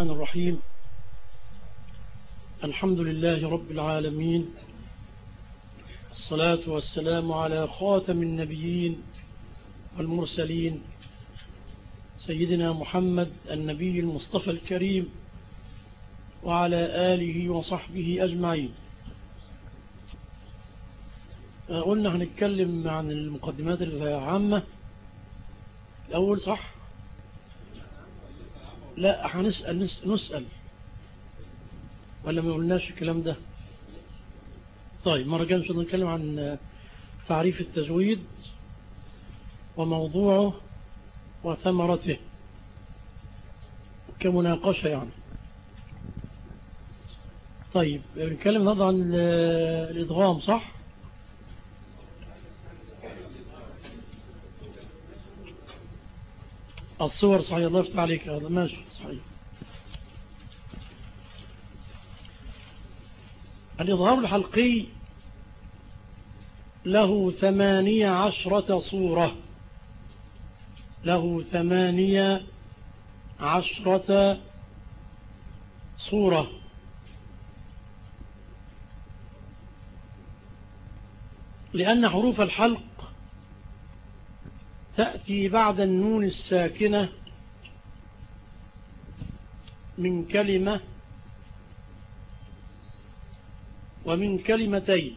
الرحمن الرحيم. الحمد لله رب العالمين. الصلاة والسلام على خاتم النبيين والمرسلين. سيدنا محمد النبي المصطفى الكريم وعلى آله وصحبه أجمعين. قلنا هنتكلم عن المقدمات العامة. الأول صح؟ لا هنسأل نسأل ولا ما قلناش الكلام ده؟ طيب مرة جاية نتكلم عن تعريف التجويد وموضوعه وثمرته كمناقشة يعني. طيب نتكلم هذا عن الإدغام صح؟ الصور صحيح الله يفتح عليك هذا. ماشي صحيح. الإظهار الحلقي له ثمانية عشرة صورة. له ثمانية عشرة صورة. لأن حروف الحلق تأتي بعد النون الساكنة من كلمة ومن كلمتين.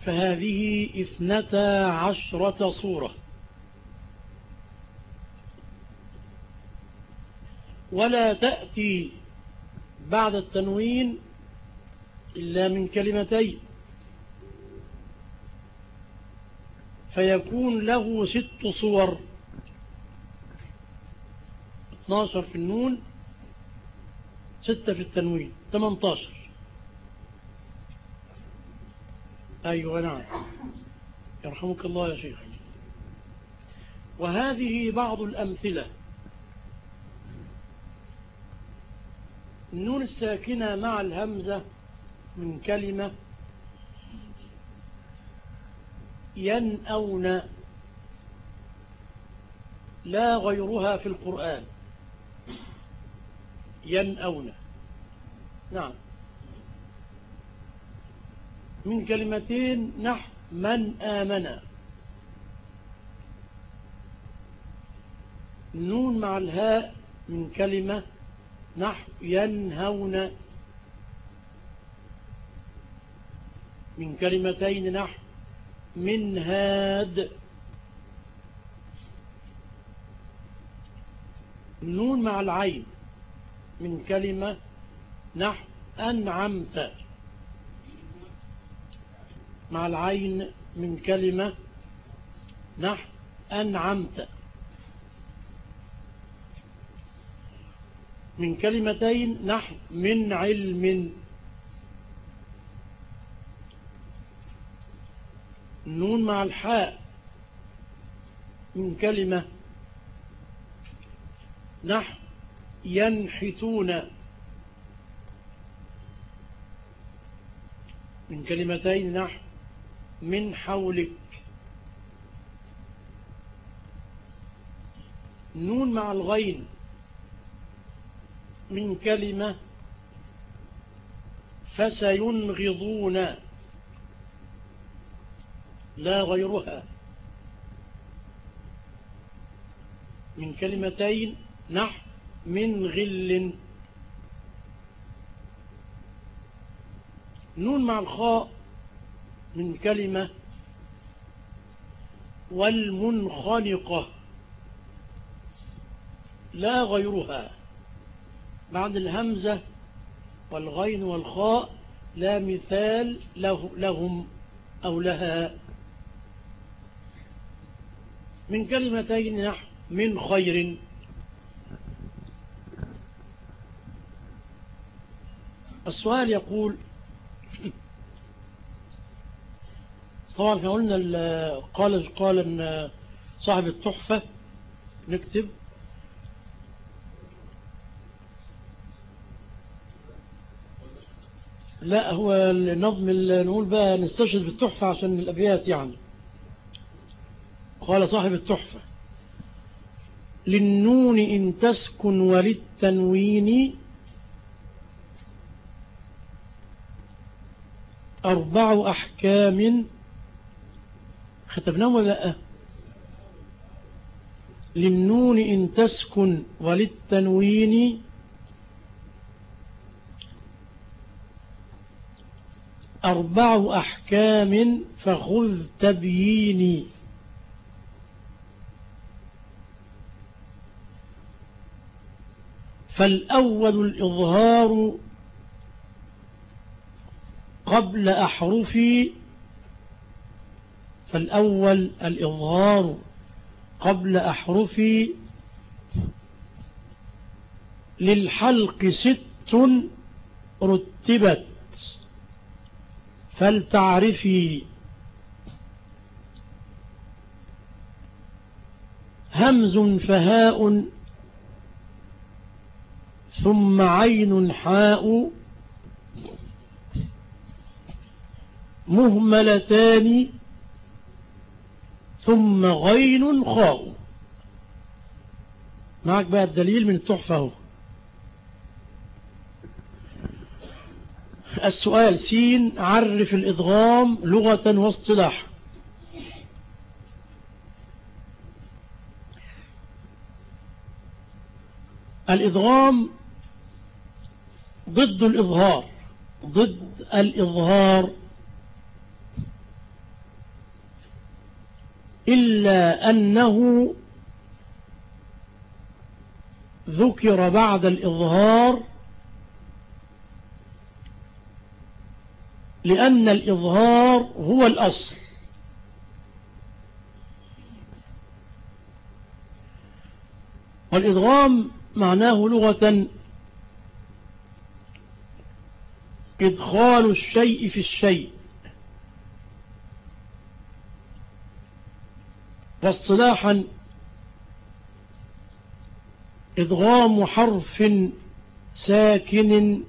فهذه اثنتا عشرة صورة. ولا تأتي بعد التنوين إلا من كلمتين. فيكون له ست صور. 12 في النون ستة في التنوين 18 أيوة نعم. يرحمك الله يا شيخ. وهذه بعض الأمثلة. النون الساكنة مع الهمزة من كلمة ينأون لا غيرها في القرآن. ينأون. نعم. من كلمتين نحو من آمن. نون مع الهاء من كلمة نحو ينهون. من كلمتين نحو من هاد. نون مع العين من كلمة نحو أنعمت. مع العين من كلمة نحو أنعمت. من كلمتين نحو من علم. النون مع الحاء من كلمة. نحو ينحتون. من كلمتين نحو من حولك. نون مع الغين من كلمة. فسينغضون. لا غيرها. من كلمتين نحو من غل. نون مع الخاء من كلمة والمنخنقة. لا غيرها. بعد الهمزة والغين والخاء لا مثال له لهم أو لها. من كلمتين نحو من خير. السؤال يقول طبعا إحنا قلنا قال قال إن صاحب التحفة نكتب. لا هو النظم نقول بقى نستشهد بالتحفة عشان الأبيات يعني. قال صاحب التحفة للنون إن تسكن وللتنوين أربع أحكام. ختمناهم ولا لأ؟ للنون إن تسكن وللتنوين أربع أحكام فخذ تبييني. فالأول الإظهار قبل أحرفي فالأول الإظهار قبل أحرفي للحلق ست رتبت فلتعرفي. همز فهاء ثم عين حاء مهملتان ثم غين خاء. معك بقى الدليل من التحفة هو السؤال سين عرف الإدغام لغة واصطلاح. الإدغام ضد الإظهار ضد الإظهار. إلا أنه ذكر بعد الإظهار لأن الإظهار هو الأصل. والإدغام معناه لغة إدخال الشيء في الشيء. واصطلاحا إدغام حرف ساكن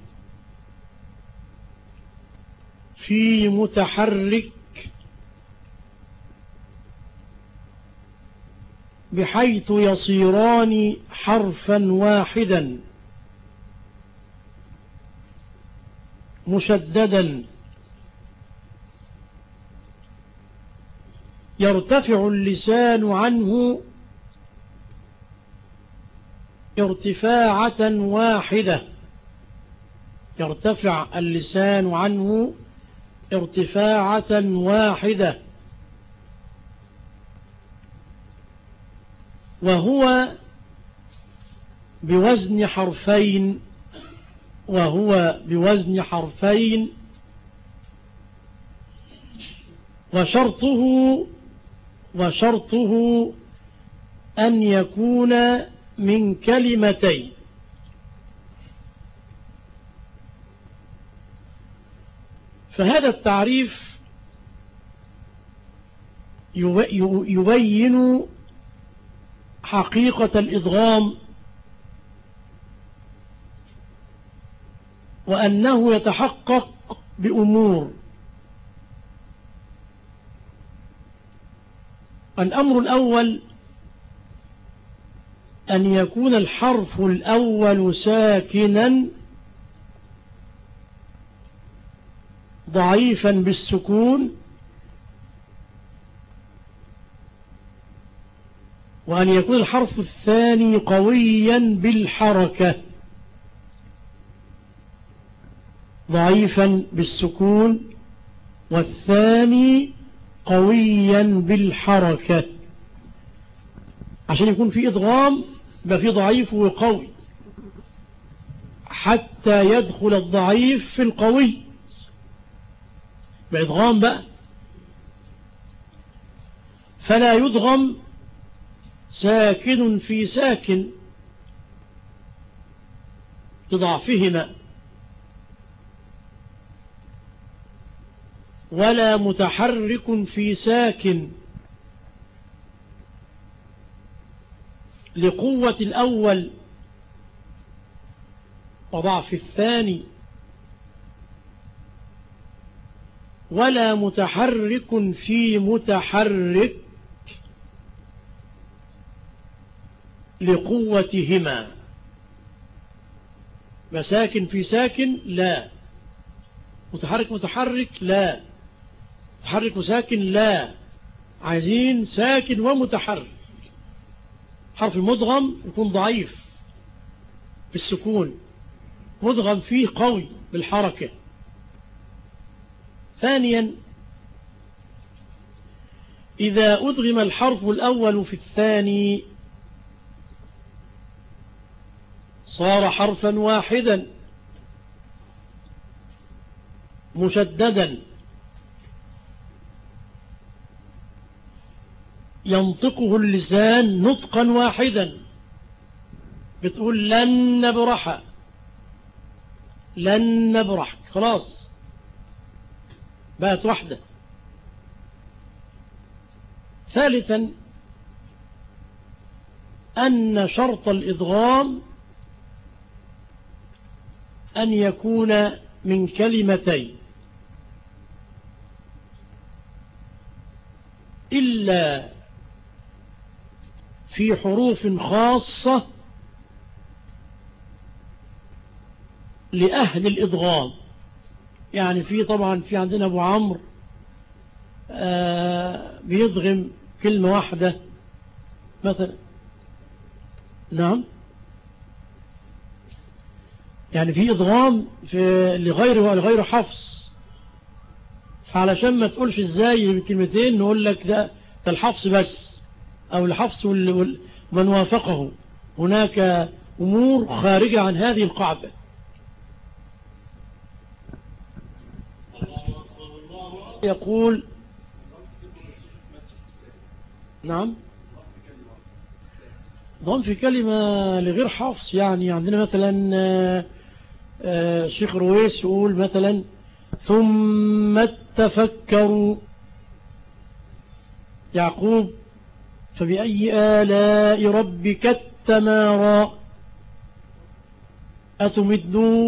في متحرك بحيث يصيران حرفا واحدا. مشددا. يرتفع اللسان عنه ارتفاعة واحدة. يرتفع اللسان عنه ارتفاعة واحدة. وهو بوزن حرفين. وهو بوزن حرفين وشرطه وشرطه أن يكون من كلمتين. فهذا التعريف يبين حقيقة الإضغام وأنه يتحقق بأمور. الأمر الأول أن يكون الحرف الأول ساكنا ضعيفا بالسكون وأن يكون الحرف الثاني قويا بالحركة. ضعيفا بالسكون والثاني قويا بالحركة. عشان يكون في إضغام يبقى في ضعيف وقوي. حتى يدخل الضعيف في القوي. بإضغام بقى. فلا يضغم ساكن في ساكن. لضعفهما. ولا متحرك في ساكن لقوة الأول وضعف الثاني. ولا متحرك في متحرك لقوتهما. مساكن في ساكن لا. متحرك متحرك؟ لا. متحرك وساكن لا. عايزين ساكن ومتحرك. حرف المدغم يكون ضعيف بالسكون مدغم فيه قوي بالحركة. ثانيا إذا أدغم الحرف الأول في الثاني صار حرفا واحدا مشددا. ينطقه اللسان نطقا واحدا. بتقول لن نبرح. لن نبرح. خلاص. بقت واحدة. ثالثا أن شرط الإضغام أن يكون من كلمتين. إلا في حروف خاصة لأهل الإضغام يعني في طبعا في عندنا أبو عمرو آه بيضغم كلمة واحدة مثلا. نعم. يعني في إضغام في لغير لغير حفص. فعلشان ما تقولش إزاي بكلمتين نقول لك ده ده الحفص بس. أو الحفص ومن وافقه. هناك أمور خارجة عن هذه القاعدة. يقول نعم. ضم في كلمة لغير حفص يعني عندنا مثلا آه، شيخ رويس يقول مثلا ثم تفكروا يعقوب فبأي آلاء ربك التمارى؟ أتمدوني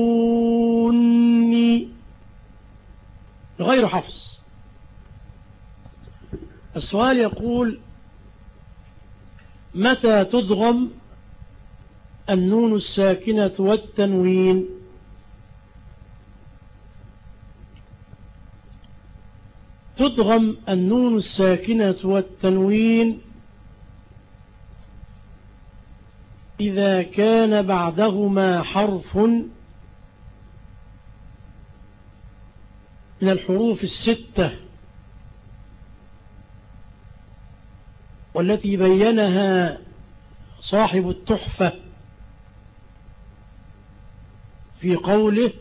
غير حفص السؤال يقول متى تضغم النون الساكنة والتنوين؟ تضغم النون الساكنة والتنوين إذا كان بعدهما حرف من الحروف الستة والتي بينها صاحب التحفة في قوله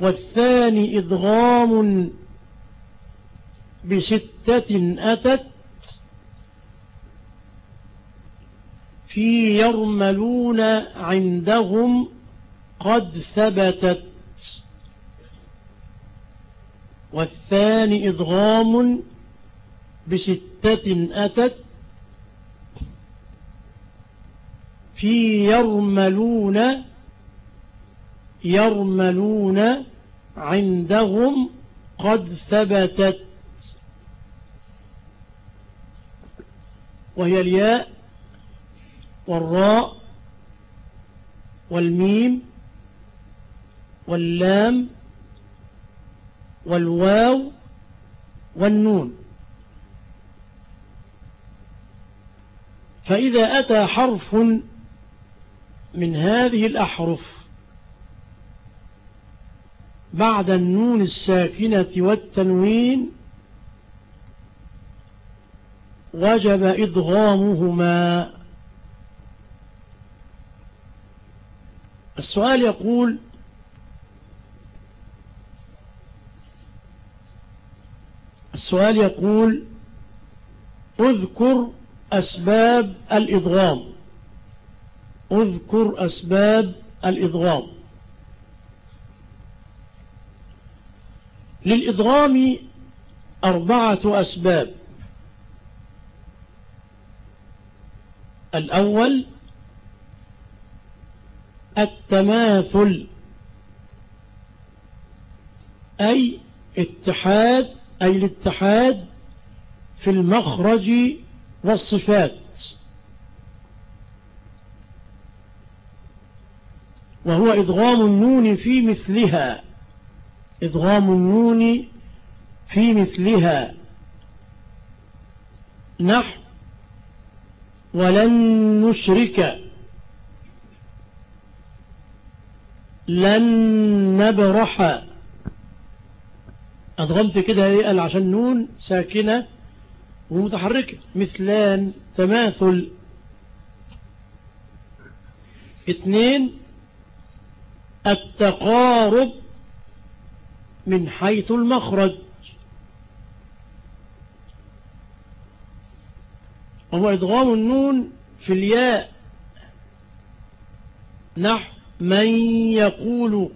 والثاني إدغام بستة أتت في يرملون عندهم قد ثبتت. والثاني إدغام بستة أتت. في يرملون يرملون عندهم قد ثبتت. وهي الياء والراء والميم واللام والواو والنون. فإذا أتى حرف من هذه الأحرف بعد النون الساكنة والتنوين وجب إضغامهما السؤال يقول السؤال يقول اذكر أسباب الإضغام. اذكر أسباب الإضغام. للإضغام أربعة أسباب. الأول التماثل أي اتحاد أي الاتحاد في المخرج والصفات. وهو إدغام النون في مثلها إدغام النون في مثلها. نحن ولن نشرك لن نبرح. أضغمت كده إيه؟ قال عشان نون ساكنة ومتحركة. مثلان تماثل. اثنين التقارب من حيث المخرج. وهو إدغام النون في الياء. نحو من يقول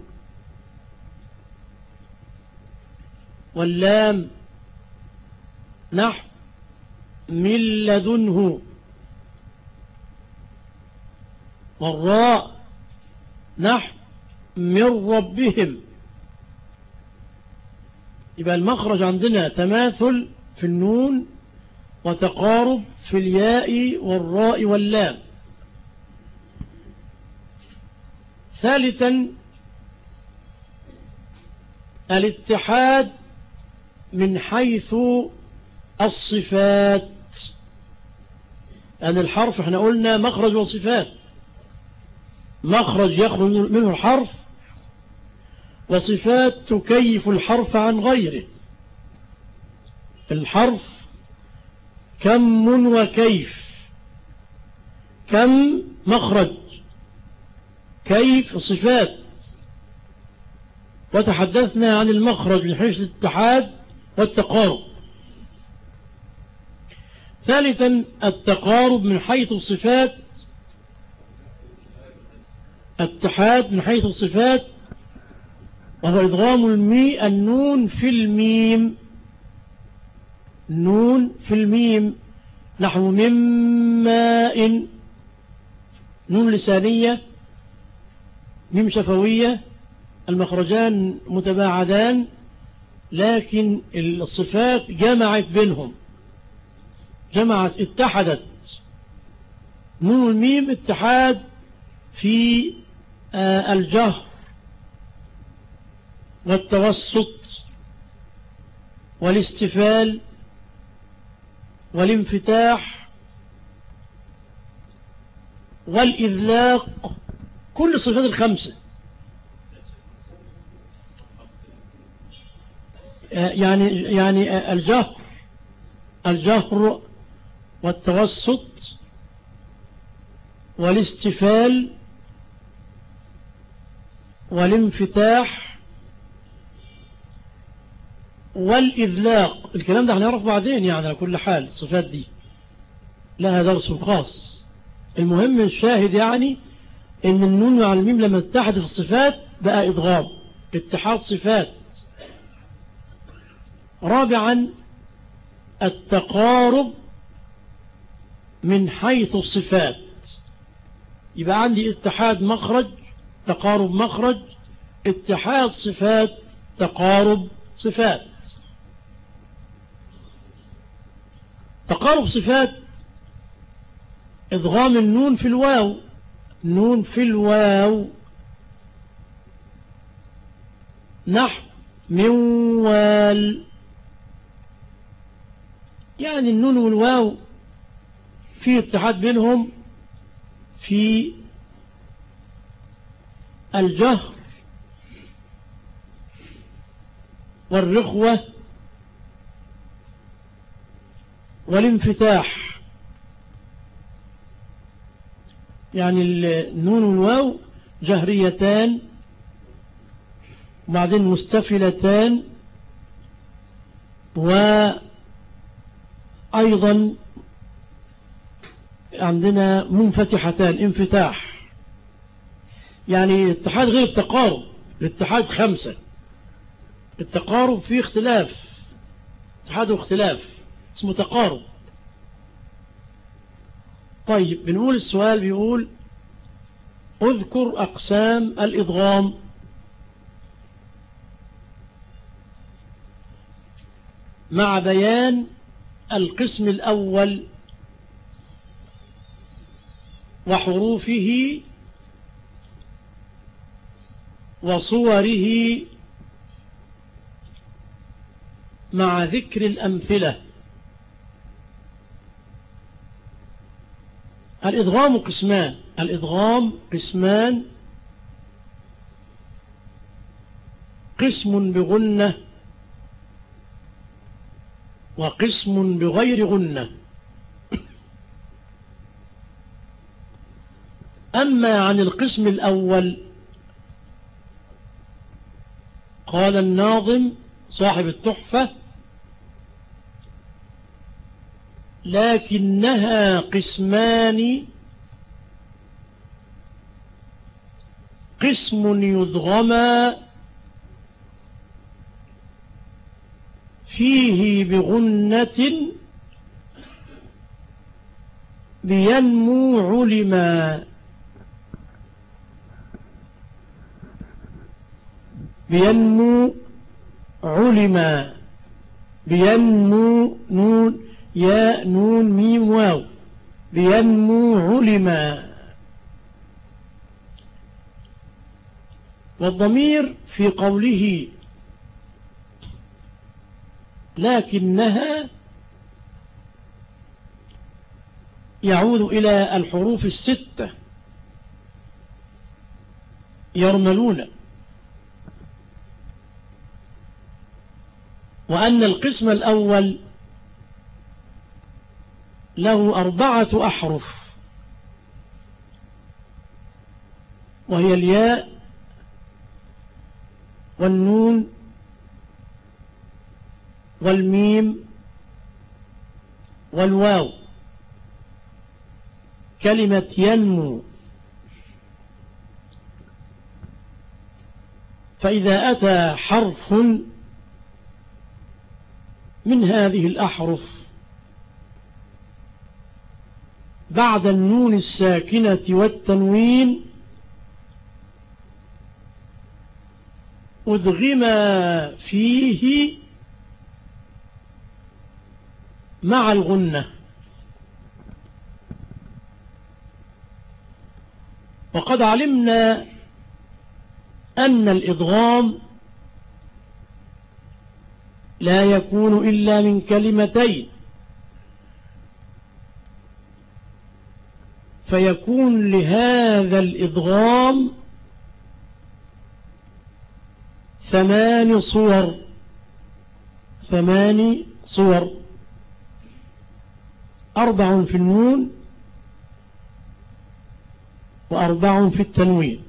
واللام نحو من لدنه والراء نحو من ربهم. يبقى المخرج عندنا تماثل في النون وتقارب في الياء والراء واللام. ثالثا الاتحاد من حيث الصفات. أن الحرف إحنا قلنا مخرج وصفات. مخرج يخرج منه الحرف وصفات تكيف الحرف عن غيره. الحرف كم وكيف؟ كم مخرج؟ كيف صفات؟ وتحدثنا عن المخرج من حيث الاتحاد والتقارب. ثالثا التقارب من حيث الصفات اتحاد من حيث الصفات وهو إدغام المي النون في الميم. نون في الميم. نحو من ماء نون لسانية. ميم شفوية المخرجان متباعدان لكن الصفات جمعت بينهم. جمعت اتحدت. نون الميم اتحاد في آه، الجهر والتوسط والاستفال والانفتاح والإذلاق كل الصفات الخمسة. آه، يعني يعني آه، الجهر الجهر والتوسط والاستفال والانفتاح والإذلاق. الكلام ده هنعرف بعدين يعني على كل حال الصفات دي. لها درس خاص. المهم الشاهد يعني إن النون مع الميم لما اتحد في الصفات بقى إضغام اتحاد صفات. رابعا التقارب من حيث الصفات. يبقى عندي اتحاد مخرج تقارب مخرج اتحاد صفات تقارب صفات. تقارب صفات ادغام النون في الواو. نون في الواو. نحو من وال. يعني النون والواو في اتحاد بينهم في الجهر والرخوة والانفتاح. يعني النون والواو جهريتان وبعدين مستفلتان وأيضا عندنا منفتحتان انفتاح. يعني اتحاد غير التقارب الاتحاد خمسة. التقارب فيه اختلاف اتحاد واختلاف اسمه تقارب. طيب بنقول السؤال بيقول اذكر أقسام الإضغام. مع بيان القسم الأول وحروفه وصوره مع ذكر الأمثلة. الإدغام قسمان. الإدغام قسمان. قسم بغنة وقسم بغير غنة. أما عن القسم الأول قال الناظم صاحب التحفة لكنها قسمان قسم يضغما فيه بغنة بينمو علما. بينمو علما. بينمو نون يا نون ميم واو بينمو علما. والضمير في قوله لكنها يعود إلى الحروف الستة. يرملون. وأن القسم الأول له أربعة أحرف. وهي الياء والنون والميم والواو. كلمة ينمو. فإذا أتى حرف من هذه الأحرف بعد النون الساكنة والتنوين أدغما فيه مع الغنة. وقد علمنا أن الإضغام لا يكون إلا من كلمتين. فيكون لهذا الإضغام ثمان صور ثمان صور. أربع في النون وأربع في التنوين.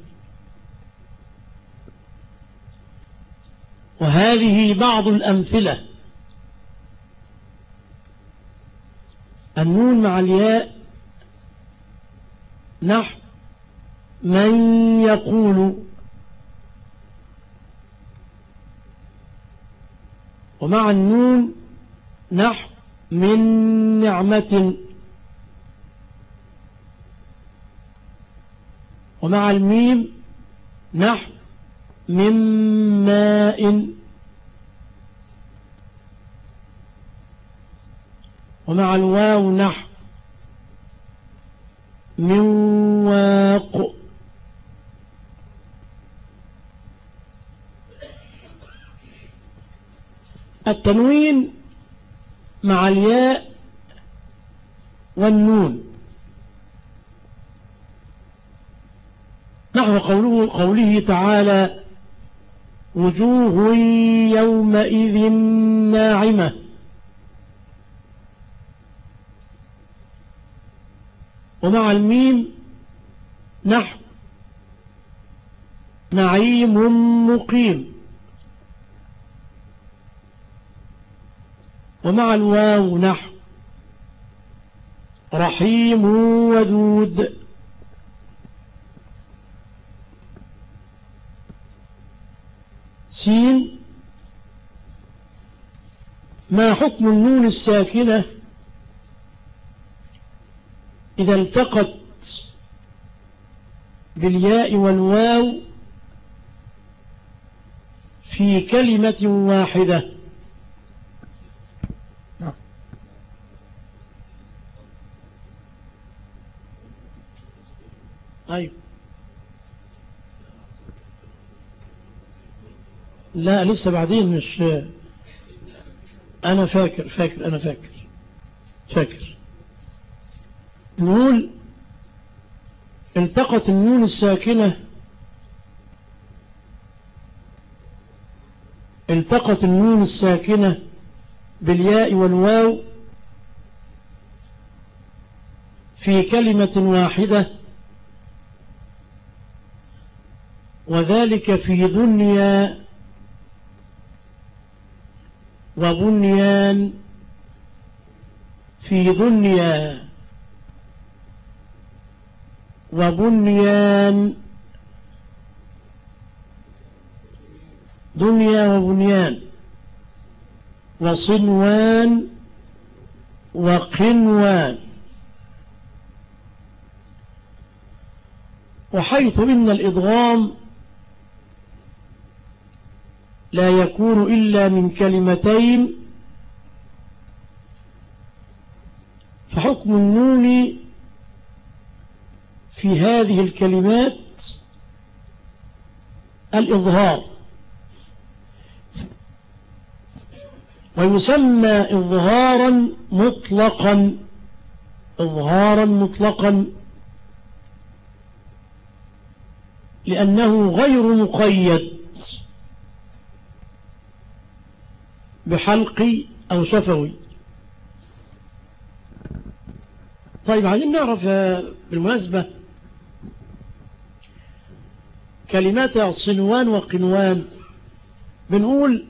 وهذه بعض الأمثلة. النون مع الياء نحو من يقول ومع النون نحو من نعمة ومع الميم نحو من ماء ومع الواو نحو من واق. التنوين مع الياء والنون. نحو قوله, قوله تعالى وجوه يومئذ ناعمة. ومع الميم نحو. نعيم مقيم. ومع الواو نحو. رحيم ودود سين. ما حكم النون الساكنة؟ إذا التقت بالياء والواو في كلمة واحدة. أيوه لا لسه بعدين مش أنا فاكر فاكر أنا فاكر فاكر. نقول التقت النون الساكنة. التقت النون الساكنة بالياء والواو في كلمة واحدة وذلك في دنيا وبنيان في دنيا وبنيان دنيا وبنيان وصنوان وقنوان. وحيث إن الإضغام لا يكون إلا من كلمتين فحكم النون في هذه الكلمات الإظهار. ويسمى إظهارا مطلقا إظهارا مطلقا لأنه غير مقيد بحلقي أو شفوي. طيب عايزين نعرف بالمناسبة كلمات صنوان وقنوان. بنقول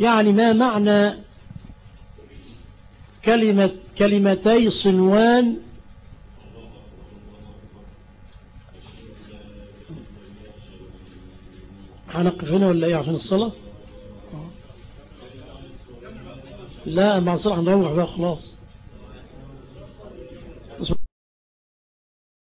يعني ما معنى كلمة كلمتي صنوان؟ هنقف هنا ولا إيه عشان الصلاة؟ لا مع الصلاة هنروح بقى خلاص.